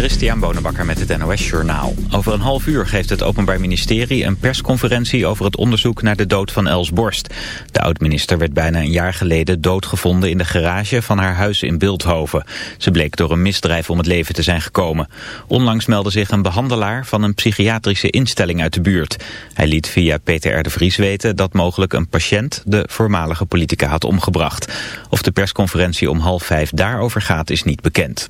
Christian Bonenbakker met het NOS Journaal. Over een half uur geeft het Openbaar Ministerie een persconferentie over het onderzoek naar de dood van Els Borst. De oud-minister werd bijna een jaar geleden doodgevonden in de garage van haar huis in Beeldhoven. Ze bleek door een misdrijf om het leven te zijn gekomen. Onlangs meldde zich een behandelaar van een psychiatrische instelling uit de buurt. Hij liet via Peter R. de Vries weten dat mogelijk een patiënt de voormalige politica had omgebracht. Of de persconferentie om half vijf daarover gaat is niet bekend.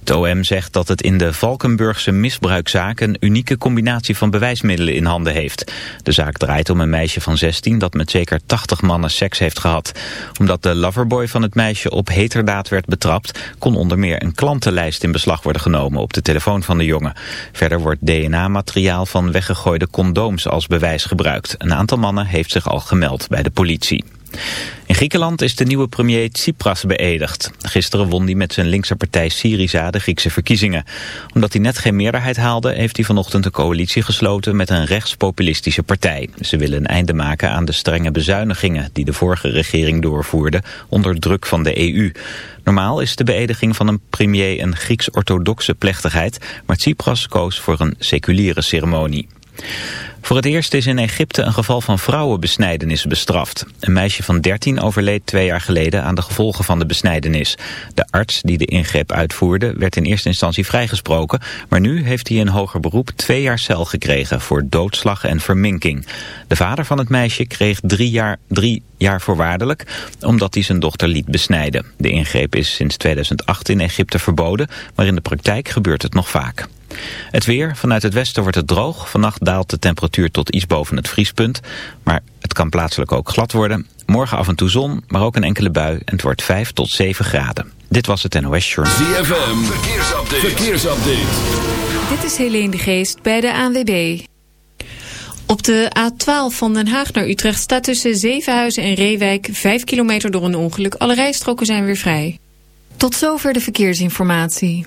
Het OM zegt dat het in de Valkenburgse misbruikzaak een unieke combinatie van bewijsmiddelen in handen heeft. De zaak draait om een meisje van 16 dat met zeker 80 mannen seks heeft gehad. Omdat de loverboy van het meisje op heterdaad werd betrapt, kon onder meer een klantenlijst in beslag worden genomen op de telefoon van de jongen. Verder wordt DNA-materiaal van weggegooide condooms als bewijs gebruikt. Een aantal mannen heeft zich al gemeld bij de politie. In Griekenland is de nieuwe premier Tsipras beëdigd. Gisteren won hij met zijn linkse partij Syriza de Griekse verkiezingen. Omdat hij net geen meerderheid haalde, heeft hij vanochtend een coalitie gesloten met een rechtspopulistische partij. Ze willen een einde maken aan de strenge bezuinigingen die de vorige regering doorvoerde onder druk van de EU. Normaal is de beëdiging van een premier een Grieks-orthodoxe plechtigheid, maar Tsipras koos voor een seculiere ceremonie. Voor het eerst is in Egypte een geval van vrouwenbesnijdenis bestraft. Een meisje van 13 overleed twee jaar geleden aan de gevolgen van de besnijdenis. De arts die de ingreep uitvoerde werd in eerste instantie vrijgesproken... maar nu heeft hij in hoger beroep twee jaar cel gekregen voor doodslag en verminking. De vader van het meisje kreeg drie jaar, drie jaar voorwaardelijk omdat hij zijn dochter liet besnijden. De ingreep is sinds 2008 in Egypte verboden, maar in de praktijk gebeurt het nog vaak. Het weer, vanuit het westen wordt het droog. Vannacht daalt de temperatuur tot iets boven het vriespunt. Maar het kan plaatselijk ook glad worden. Morgen af en toe zon, maar ook een enkele bui. En het wordt 5 tot 7 graden. Dit was het NOS Journal. ZFM, verkeersupdate. verkeersupdate. Dit is Helene de Geest bij de ANWB. Op de A12 van Den Haag naar Utrecht staat tussen Zevenhuizen en Reewijk 5 kilometer door een ongeluk. Alle rijstroken zijn weer vrij. Tot zover de verkeersinformatie.